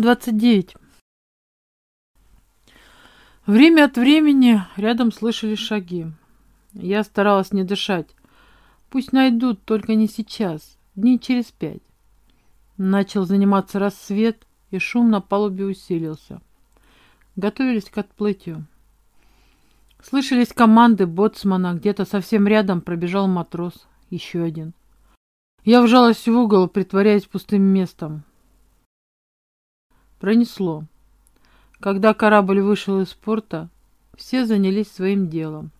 29. Время от времени рядом слышали шаги. Я старалась не дышать. Пусть найдут, только не сейчас, дней через пять. Начал заниматься рассвет, и шум на палубе усилился. Готовились к отплытию. Слышались команды боцмана, где-то совсем рядом пробежал матрос, еще один. Я вжалась в угол, притворяясь пустым местом. Пронесло. Когда корабль вышел из порта, все занялись своим делом.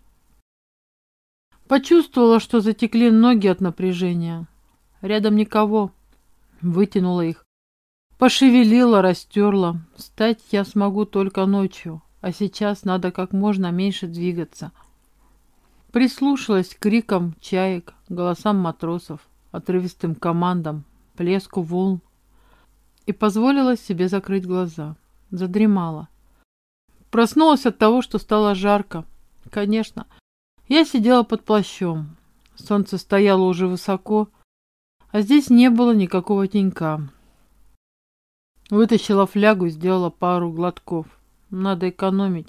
Почувствовала, что затекли ноги от напряжения. Рядом никого. Вытянула их. Пошевелила, растерла. Встать я смогу только ночью, а сейчас надо как можно меньше двигаться. Прислушалась к крикам чаек, голосам матросов, отрывистым командам, плеску волн и позволила себе закрыть глаза. Задремала. Проснулась от того, что стало жарко. Конечно, я сидела под плащом. Солнце стояло уже высоко, а здесь не было никакого тенька. Вытащила флягу и сделала пару глотков. Надо экономить.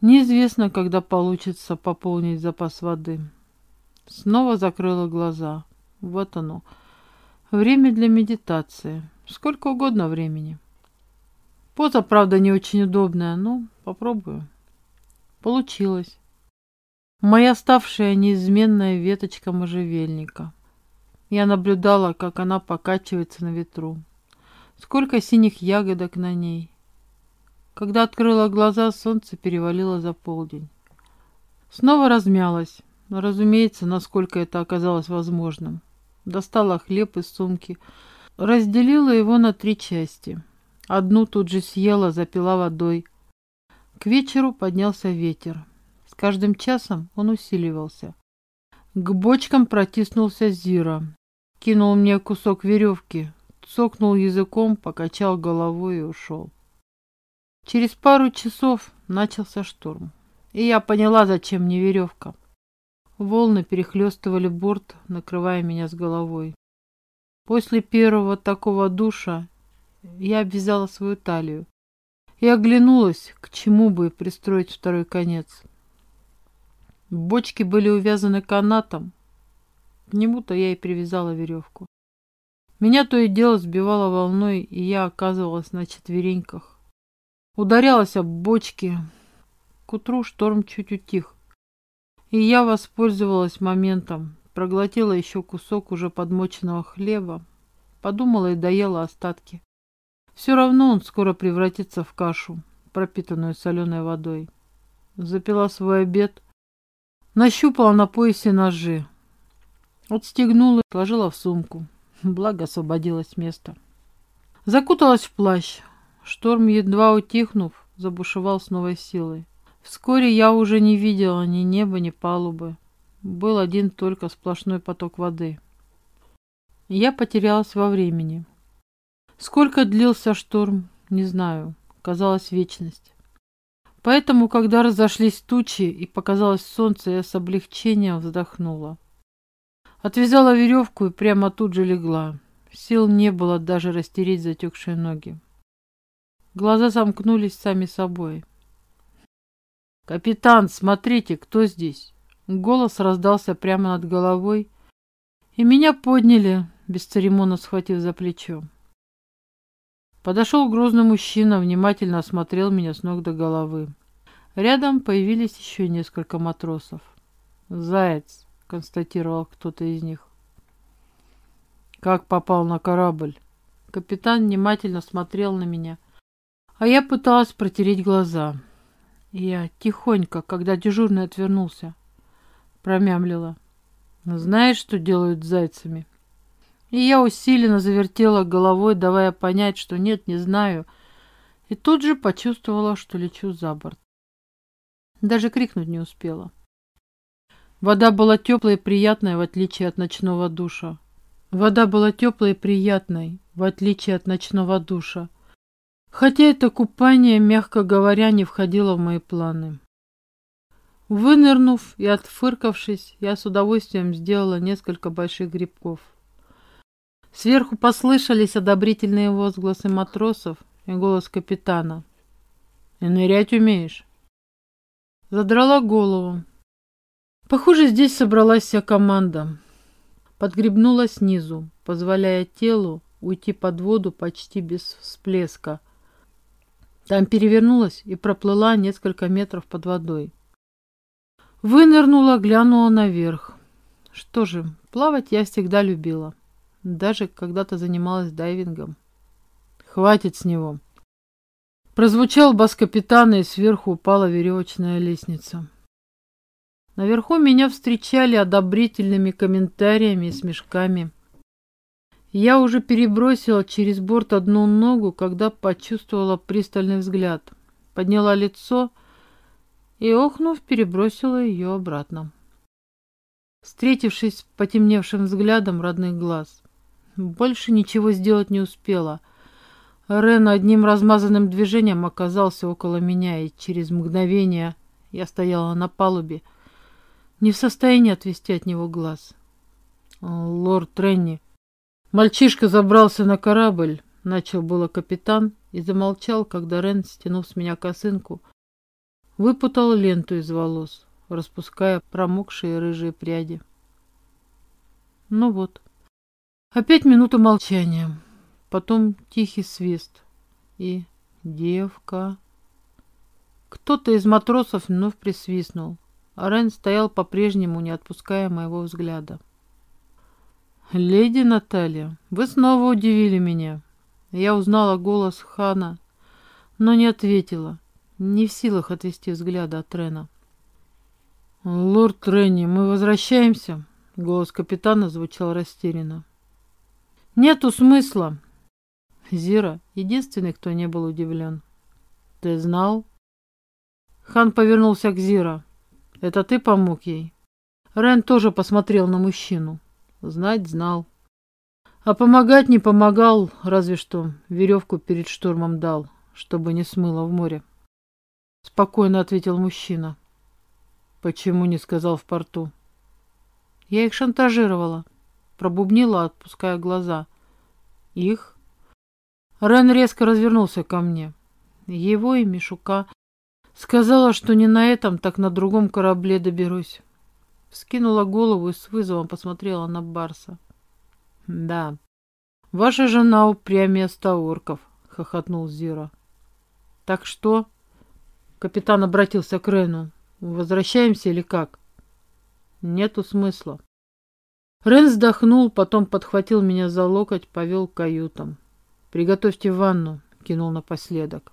Неизвестно, когда получится пополнить запас воды. Снова закрыла глаза. Вот оно. Время для медитации. Сколько угодно времени. Поза, правда, не очень удобная, но попробую. Получилось. Моя ставшая неизменная веточка можжевельника. Я наблюдала, как она покачивается на ветру. Сколько синих ягодок на ней. Когда открыла глаза, солнце перевалило за полдень. Снова размялась, разумеется, насколько это оказалось возможным. Достала хлеб из сумки, разделила его на три части. Одну тут же съела, запила водой. К вечеру поднялся ветер каждым часом он усиливался. К бочкам протиснулся Зира. Кинул мне кусок веревки, цокнул языком, покачал головой и ушел. Через пару часов начался шторм. И я поняла, зачем мне веревка. Волны перехлестывали борт, накрывая меня с головой. После первого такого душа я обвязала свою талию и оглянулась, к чему бы пристроить второй конец. Бочки были увязаны канатом. К нему-то я и привязала веревку. Меня то и дело сбивало волной, и я оказывалась на четвереньках. Ударялась об бочки. К утру шторм чуть утих. И я воспользовалась моментом, проглотила еще кусок уже подмоченного хлеба, подумала и доела остатки. Все равно он скоро превратится в кашу, пропитанную соленой водой. Запила свой обед, Нащупала на поясе ножи. Отстегнула, сложила в сумку. Благо освободилось место. Закуталась в плащ. Шторм, едва утихнув, забушевал с новой силой. Вскоре я уже не видела ни неба, ни палубы. Был один только сплошной поток воды. Я потерялась во времени. Сколько длился шторм, не знаю. Казалось, вечность. Поэтому, когда разошлись тучи и показалось солнце, я с облегчением вздохнула. Отвязала веревку и прямо тут же легла. Сил не было даже растереть затекшие ноги. Глаза замкнулись сами собой. «Капитан, смотрите, кто здесь?» Голос раздался прямо над головой, и меня подняли, бесцеремонно схватив за плечо. Подошел грозный мужчина, внимательно осмотрел меня с ног до головы. Рядом появились еще несколько матросов. «Заяц», — констатировал кто-то из них. «Как попал на корабль?» Капитан внимательно смотрел на меня, а я пыталась протереть глаза. Я тихонько, когда дежурный отвернулся, промямлила. «Знаешь, что делают с зайцами?» И я усиленно завертела головой, давая понять, что нет, не знаю, и тут же почувствовала, что лечу за борт. Даже крикнуть не успела. Вода была теплой и приятной, в отличие от ночного душа. Вода была теплой и приятной, в отличие от ночного душа. Хотя это купание, мягко говоря, не входило в мои планы. Вынырнув и отфыркавшись, я с удовольствием сделала несколько больших грибков. Сверху послышались одобрительные возгласы матросов, и голос капитана. «И нырять умеешь?» Задрала голову. Похоже, здесь собралась вся команда. Подгребнула снизу, позволяя телу уйти под воду почти без всплеска. Там перевернулась и проплыла несколько метров под водой. Вынырнула, глянула наверх. Что же, плавать я всегда любила. Даже когда-то занималась дайвингом. Хватит с него. Прозвучал бас капитана, и сверху упала веревочная лестница. Наверху меня встречали одобрительными комментариями и смешками. Я уже перебросила через борт одну ногу, когда почувствовала пристальный взгляд. Подняла лицо охнув, перебросила ее обратно. Встретившись с потемневшим взглядом родных глаз, больше ничего сделать не успела. Рен одним размазанным движением оказался около меня, и через мгновение я стояла на палубе, не в состоянии отвести от него глаз. «Лорд Тренни», Мальчишка забрался на корабль, начал было капитан и замолчал, когда Рен, стянув с меня косынку, выпутал ленту из волос, распуская промокшие рыжие пряди. Ну вот. Опять минута молчания, потом тихий свист и девка. Кто-то из матросов вновь присвистнул, а Рен стоял по-прежнему, не отпуская моего взгляда. «Леди Наталья, вы снова удивили меня». Я узнала голос Хана, но не ответила, не в силах отвести взгляда от Рена. «Лорд Тренни, мы возвращаемся?» Голос капитана звучал растерянно. «Нету смысла!» Зира — единственный, кто не был удивлен. «Ты знал?» Хан повернулся к Зира. «Это ты помог ей?» Рен тоже посмотрел на мужчину. Знать знал. А помогать не помогал, разве что веревку перед штурмом дал, чтобы не смыло в море. Спокойно ответил мужчина. Почему не сказал в порту? Я их шантажировала. Пробубнила, отпуская глаза. Их? Рен резко развернулся ко мне. Его и Мишука. Сказала, что не на этом, так на другом корабле доберусь. Скинула голову и с вызовом посмотрела на Барса. «Да, ваша жена упрямее ста орков», — хохотнул Зира. «Так что?» — капитан обратился к Рену. «Возвращаемся или как?» «Нету смысла». Рен вздохнул, потом подхватил меня за локоть, повел к каютам. «Приготовьте ванну», — кинул напоследок.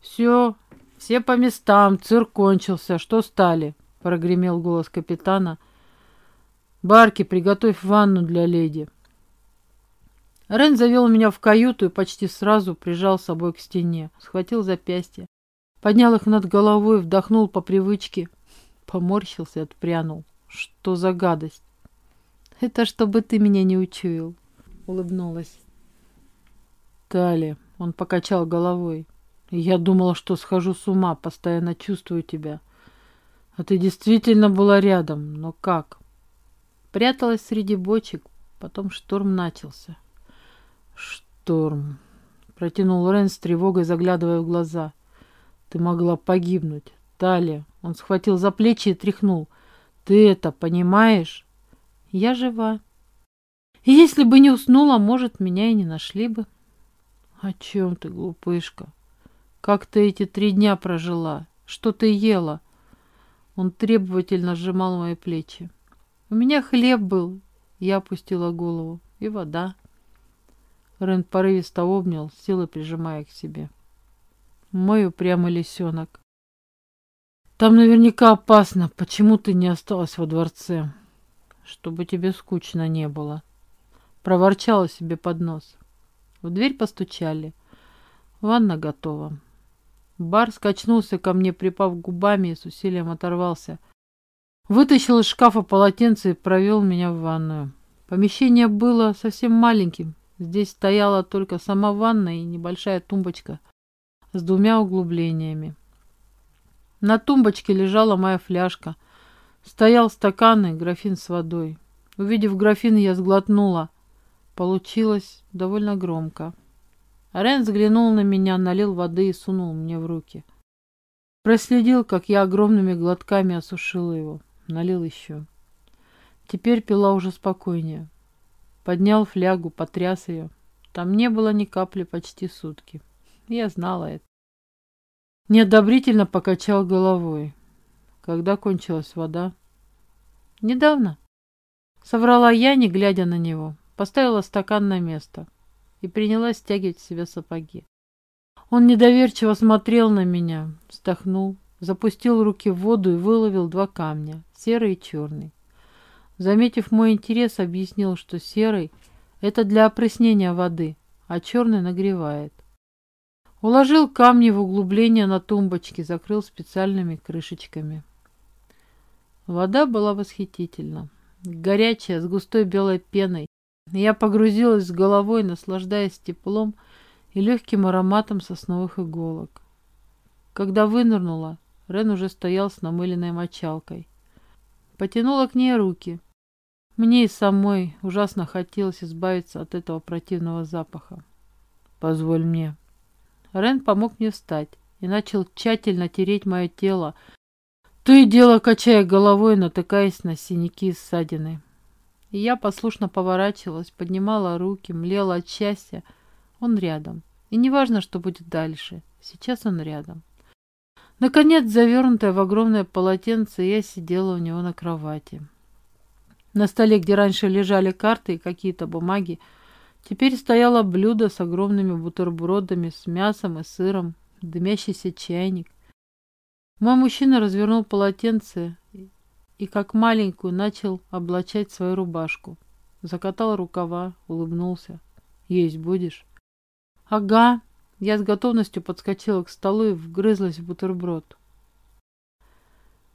«Все, все по местам, цирк кончился, что стали?» прогремел голос капитана. «Барки, приготовь ванну для леди». Рен завел меня в каюту и почти сразу прижал собой к стене, схватил запястье, поднял их над головой, вдохнул по привычке, поморщился и отпрянул. Что за гадость? Это чтобы ты меня не учуял, улыбнулась. Тали, он покачал головой. Я думала, что схожу с ума, постоянно чувствую тебя. А ты действительно была рядом, но как? Пряталась среди бочек, потом шторм начался. Шторм. Протянул Рен с тревогой, заглядывая в глаза. Ты могла погибнуть. Талия. Он схватил за плечи и тряхнул. Ты это понимаешь? Я жива. Если бы не уснула, может, меня и не нашли бы. О чем ты, глупышка? Как ты эти три дня прожила? Что ты ела? Он требовательно сжимал мои плечи. У меня хлеб был. Я опустила голову. И вода. Рен порывисто обнял, силой прижимая к себе. Мой упрямый лисенок. Там наверняка опасно. Почему ты не осталась во дворце? Чтобы тебе скучно не было. Проворчала себе под нос. В дверь постучали. Ванна готова. Бар скачнулся ко мне, припав губами и с усилием оторвался. Вытащил из шкафа полотенце и провел меня в ванную. Помещение было совсем маленьким. Здесь стояла только сама ванна и небольшая тумбочка с двумя углублениями. На тумбочке лежала моя фляжка. Стоял стакан и графин с водой. Увидев графин, я сглотнула. Получилось довольно громко. Рен взглянул на меня, налил воды и сунул мне в руки. Проследил, как я огромными глотками осушила его. Налил еще. Теперь пила уже спокойнее. Поднял флягу, потряс ее. Там не было ни капли почти сутки. Я знала это. Неодобрительно покачал головой. Когда кончилась вода? Недавно. Соврала я, не глядя на него. Поставила стакан на место и принялась стягивать в себя сапоги. Он недоверчиво смотрел на меня, вздохнул, запустил руки в воду и выловил два камня, серый и черный. Заметив мой интерес, объяснил, что серый — это для опреснения воды, а черный нагревает. Уложил камни в углубление на тумбочке, закрыл специальными крышечками. Вода была восхитительна. Горячая, с густой белой пеной. Я погрузилась с головой, наслаждаясь теплом и легким ароматом сосновых иголок. Когда вынырнула, Рен уже стоял с намыленной мочалкой. Потянула к ней руки. Мне и самой ужасно хотелось избавиться от этого противного запаха. «Позволь мне». Рен помог мне встать и начал тщательно тереть мое тело, то и дело качая головой, натыкаясь на синяки и ссадины. И я послушно поворачивалась, поднимала руки, млела от счастья. Он рядом. И неважно, что будет дальше. Сейчас он рядом. Наконец, завернутая в огромное полотенце, я сидела у него на кровати. На столе, где раньше лежали карты и какие-то бумаги, теперь стояло блюдо с огромными бутербродами, с мясом и сыром, дымящийся чайник. Мой мужчина развернул полотенце и, как маленькую, начал облачать свою рубашку. Закатал рукава, улыбнулся. «Есть будешь?» «Ага». Я с готовностью подскочила к столу и вгрызлась в бутерброд.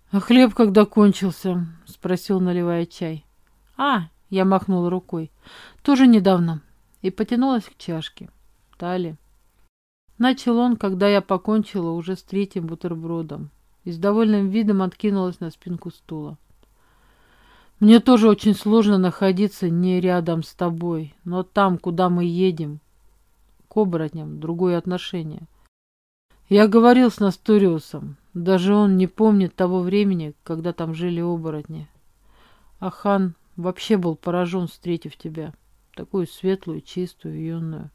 «А хлеб когда кончился?» — спросил, наливая чай. «А!» — я махнула рукой. «Тоже недавно». И потянулась к чашке. Тали. Начал он, когда я покончила уже с третьим бутербродом. И с довольным видом откинулась на спинку стула. «Мне тоже очень сложно находиться не рядом с тобой, но там, куда мы едем, к оборотням другое отношение. Я говорил с Насториусом. Даже он не помнит того времени, когда там жили оборотни. А хан вообще был поражен, встретив тебя. Такую светлую, чистую, юную.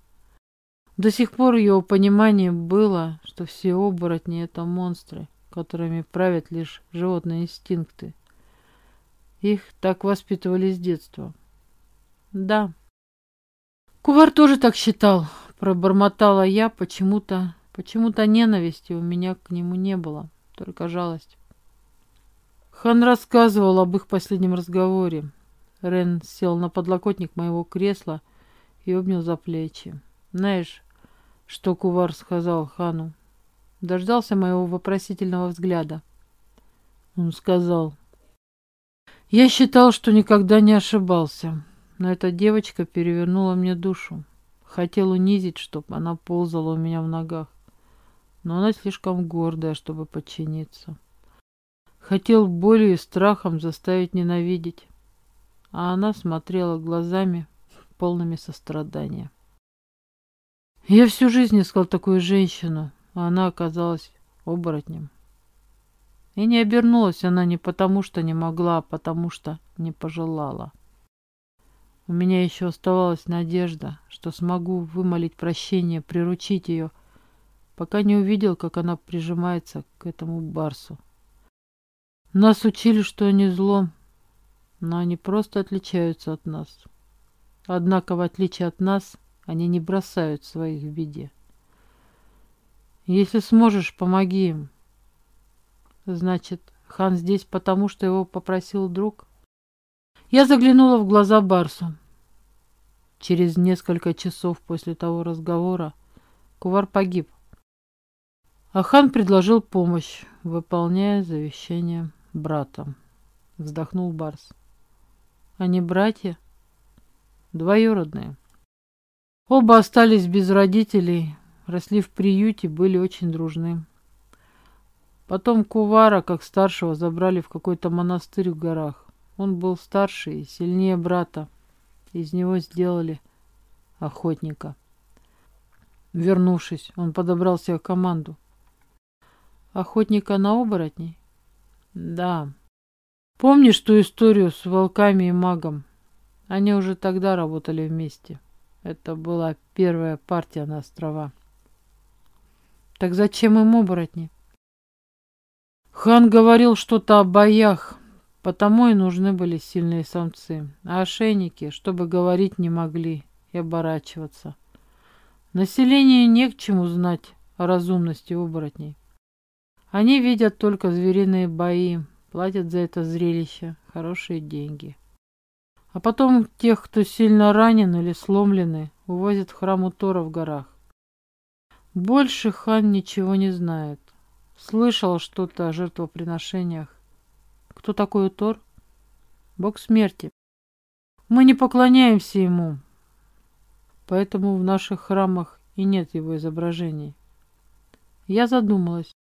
До сих пор его понимание было, что все оборотни — это монстры, которыми правят лишь животные инстинкты. Их так воспитывали с детства. Да. Кувар тоже так считал. Пробормотала я почему-то, почему-то ненависти у меня к нему не было, только жалость. Хан рассказывал об их последнем разговоре. Рен сел на подлокотник моего кресла и обнял за плечи. Знаешь, что Кувар сказал хану? Дождался моего вопросительного взгляда. Он сказал, «Я считал, что никогда не ошибался, но эта девочка перевернула мне душу. Хотел унизить, чтобы она ползала у меня в ногах. Но она слишком гордая, чтобы подчиниться. Хотел болью и страхом заставить ненавидеть. А она смотрела глазами, полными сострадания. Я всю жизнь искал такую женщину, а она оказалась оборотнем. И не обернулась она не потому, что не могла, а потому, что не пожелала. У меня еще оставалась надежда, что смогу вымолить прощение, приручить ее, пока не увидел, как она прижимается к этому барсу. Нас учили, что они зло, но они просто отличаются от нас. Однако, в отличие от нас, они не бросают своих в беде. Если сможешь, помоги им. Значит, хан здесь потому, что его попросил друг? Я заглянула в глаза Барсу. Через несколько часов после того разговора Кувар погиб. А хан предложил помощь, выполняя завещание брата. Вздохнул Барс. Они братья? Двоюродные. Оба остались без родителей, росли в приюте, были очень дружны. Потом Кувара, как старшего, забрали в какой-то монастырь в горах. Он был старше и сильнее брата. Из него сделали охотника. Вернувшись, он подобрал себе команду. Охотника на оборотней? Да. Помнишь ту историю с волками и магом? Они уже тогда работали вместе. Это была первая партия на острова. Так зачем им оборотни? Хан говорил что-то о боях, потому и нужны были сильные самцы, а ошейники, чтобы говорить не могли и оборачиваться. Населению не к чему знать о разумности оборотней. Они видят только звериные бои, платят за это зрелище хорошие деньги. А потом тех, кто сильно ранен или сломлены, увозят в храм у Тора в горах. Больше хан ничего не знает. Слышал что-то о жертвоприношениях. Кто такой Тор? Бог смерти. Мы не поклоняемся ему, поэтому в наших храмах и нет его изображений. Я задумалась.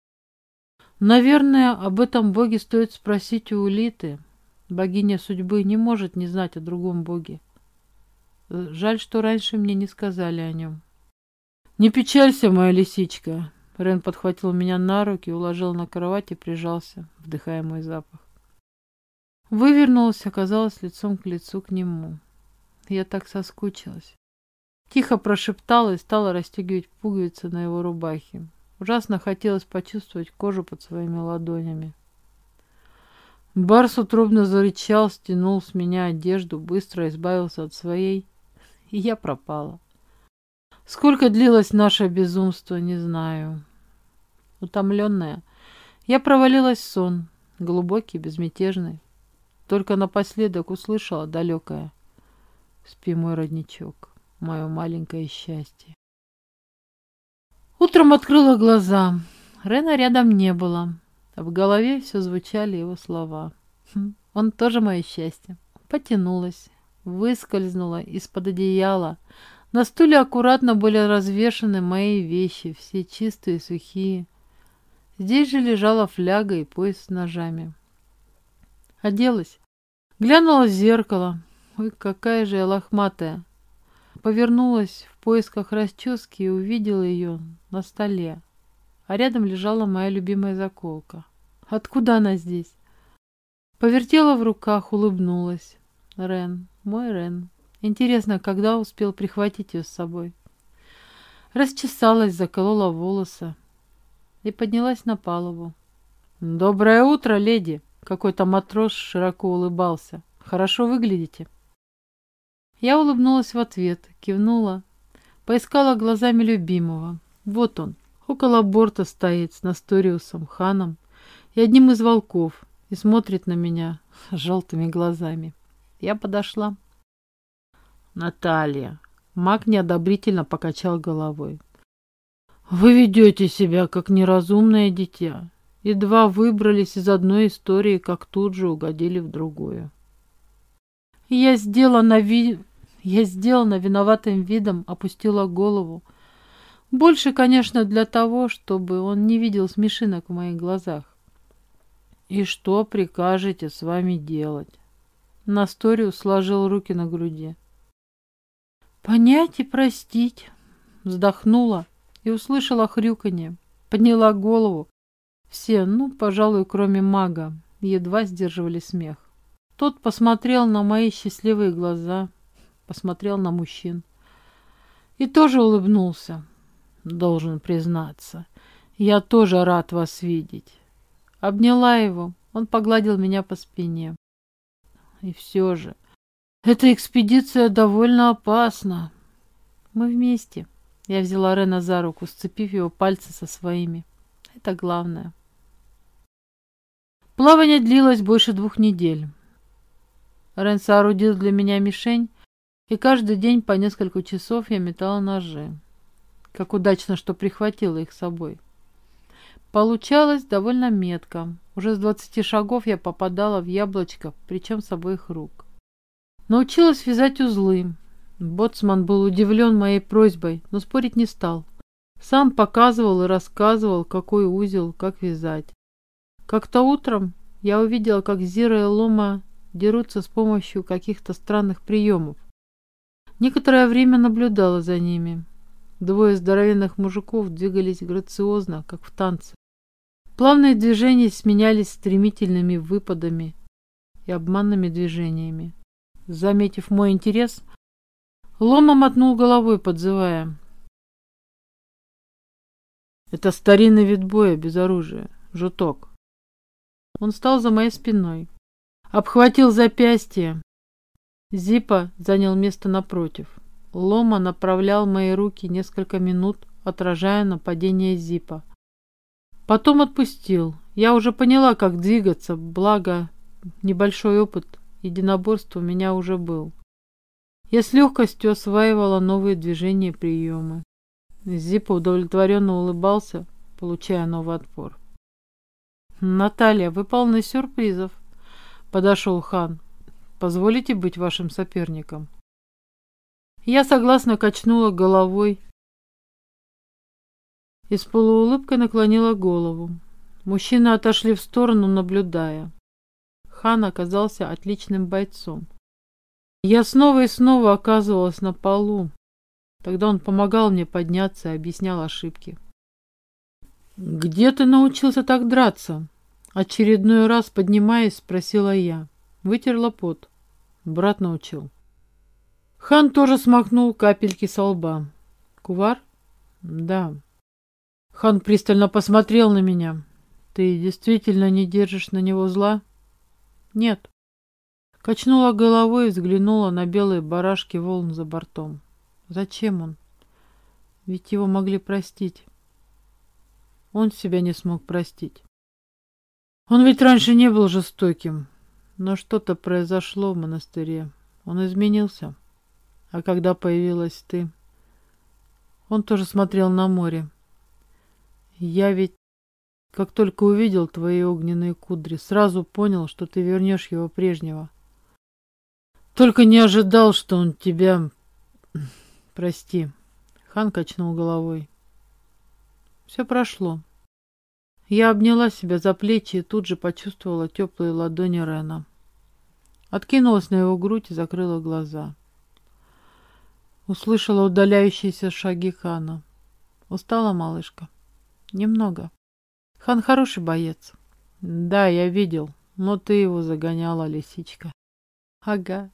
Наверное, об этом боге стоит спросить у Улиты. Богиня судьбы не может не знать о другом боге. Жаль, что раньше мне не сказали о нем. «Не печалься, моя лисичка!» Рен подхватил меня на руки, уложил на кровать и прижался, вдыхая мой запах. Вывернулась, оказалась лицом к лицу к нему. Я так соскучилась. Тихо прошептала и стала расстегивать пуговицы на его рубахе. Ужасно хотелось почувствовать кожу под своими ладонями. Барс утробно зарычал, стянул с меня одежду, быстро избавился от своей, и я пропала. Сколько длилось наше безумство, не знаю. Утомленная, я провалилась в сон, глубокий, безмятежный. Только напоследок услышала далекое «Спи, мой родничок, мое маленькое счастье». Утром открыла глаза. Рена рядом не было. А в голове все звучали его слова. Хм, он тоже мое счастье. Потянулась, выскользнула из-под одеяла. На стуле аккуратно были развешаны мои вещи, все чистые сухие. Здесь же лежала фляга и пояс с ножами. Оделась. Глянула в зеркало. Ой, какая же я лохматая. Повернулась в поисках расчески и увидела ее на столе, а рядом лежала моя любимая заколка. Откуда она здесь? Повертела в руках, улыбнулась. Рен, мой Рен. Интересно, когда успел прихватить ее с собой? Расчесалась, заколола волосы и поднялась на палубу. «Доброе утро, леди!» Какой-то матрос широко улыбался. «Хорошо выглядите». Я улыбнулась в ответ, кивнула, поискала глазами любимого. Вот он, около борта стоит с Насториусом, ханом и одним из волков и смотрит на меня желтыми глазами. Я подошла. Наталья. Маг неодобрительно покачал головой. Вы ведете себя, как неразумное дитя. Едва выбрались из одной истории, как тут же угодили в другую. Я сделана, ви... я сделана виноватым видом, опустила голову. Больше, конечно, для того, чтобы он не видел смешинок в моих глазах. «И что прикажете с вами делать?» Насториус сложил руки на груди. «Понять и простить!» Вздохнула и услышала хрюканье. Подняла голову. Все, ну, пожалуй, кроме мага, едва сдерживали смех. Тот посмотрел на мои счастливые глаза, посмотрел на мужчин. И тоже улыбнулся. Должен признаться, я тоже рад вас видеть. Обняла его, он погладил меня по спине. И все же, эта экспедиция довольно опасна. Мы вместе. Я взяла Рена за руку, сцепив его пальцы со своими. Это главное. Плавание длилось больше двух недель. Рен соорудил для меня мишень, и каждый день по несколько часов я метала ножи. Как удачно, что прихватила их с собой. Получалось довольно метко. Уже с двадцати шагов я попадала в яблочко, причем с обоих рук. Научилась вязать узлы. Боцман был удивлен моей просьбой, но спорить не стал. Сам показывал и рассказывал, какой узел, как вязать. Как-то утром я увидела, как Зира и Лома дерутся с помощью каких-то странных приемов. Некоторое время наблюдала за ними. Двое здоровенных мужиков двигались грациозно, как в танце. Плавные движения сменялись стремительными выпадами и обманными движениями. Заметив мой интерес, Лома мотнул головой, подзывая. Это старинный вид боя без оружия. Жуток. Он стал за моей спиной. Обхватил запястье. Зипа занял место напротив. Лома направлял мои руки несколько минут, отражая нападение Зипа. Потом отпустил. Я уже поняла, как двигаться, благо небольшой опыт единоборства у меня уже был. Я с легкостью осваивала новые движения и приемы. Зипа удовлетворенно улыбался, получая новый отпор. «Наталья, вы полны сюрпризов», — подошел хан. «Позволите быть вашим соперником?» Я согласно качнула головой и с полуулыбкой наклонила голову. Мужчины отошли в сторону, наблюдая. Хан оказался отличным бойцом. Я снова и снова оказывалась на полу. Тогда он помогал мне подняться и объяснял ошибки. «Где ты научился так драться?» Очередной раз, поднимаясь, спросила я. Вытерла пот. Брат научил. Хан тоже смахнул капельки со лба. «Кувар?» «Да». Хан пристально посмотрел на меня. «Ты действительно не держишь на него зла?» «Нет». Качнула головой и взглянула на белые барашки волн за бортом. «Зачем он? Ведь его могли простить». Он себя не смог простить. Он ведь раньше не был жестоким, но что-то произошло в монастыре. Он изменился. А когда появилась ты, он тоже смотрел на море. Я ведь, как только увидел твои огненные кудри, сразу понял, что ты вернешь его прежнего. Только не ожидал, что он тебя... Прости. Хан качнул головой. Все прошло. Я обняла себя за плечи и тут же почувствовала теплые ладони Рена. Откинулась на его грудь и закрыла глаза. Услышала удаляющиеся шаги Хана. Устала малышка? Немного. Хан хороший боец. Да, я видел, но ты его загоняла, лисичка. Ага.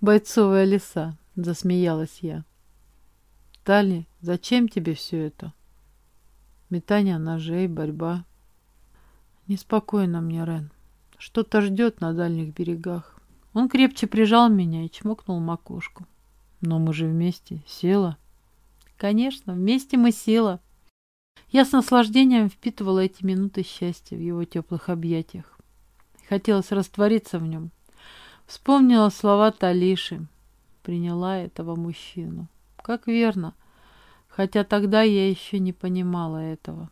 Бойцовая лиса, засмеялась я. Тали, зачем тебе все это? Метание ножей, борьба. Неспокойно мне, Рен. Что-то ждет на дальних берегах. Он крепче прижал меня и чмокнул макушку. Но мы же вместе. Села. Конечно, вместе мы села. Я с наслаждением впитывала эти минуты счастья в его теплых объятиях. Хотелось раствориться в нем. Вспомнила слова Талиши. Приняла этого мужчину. Как верно хотя тогда я еще не понимала этого.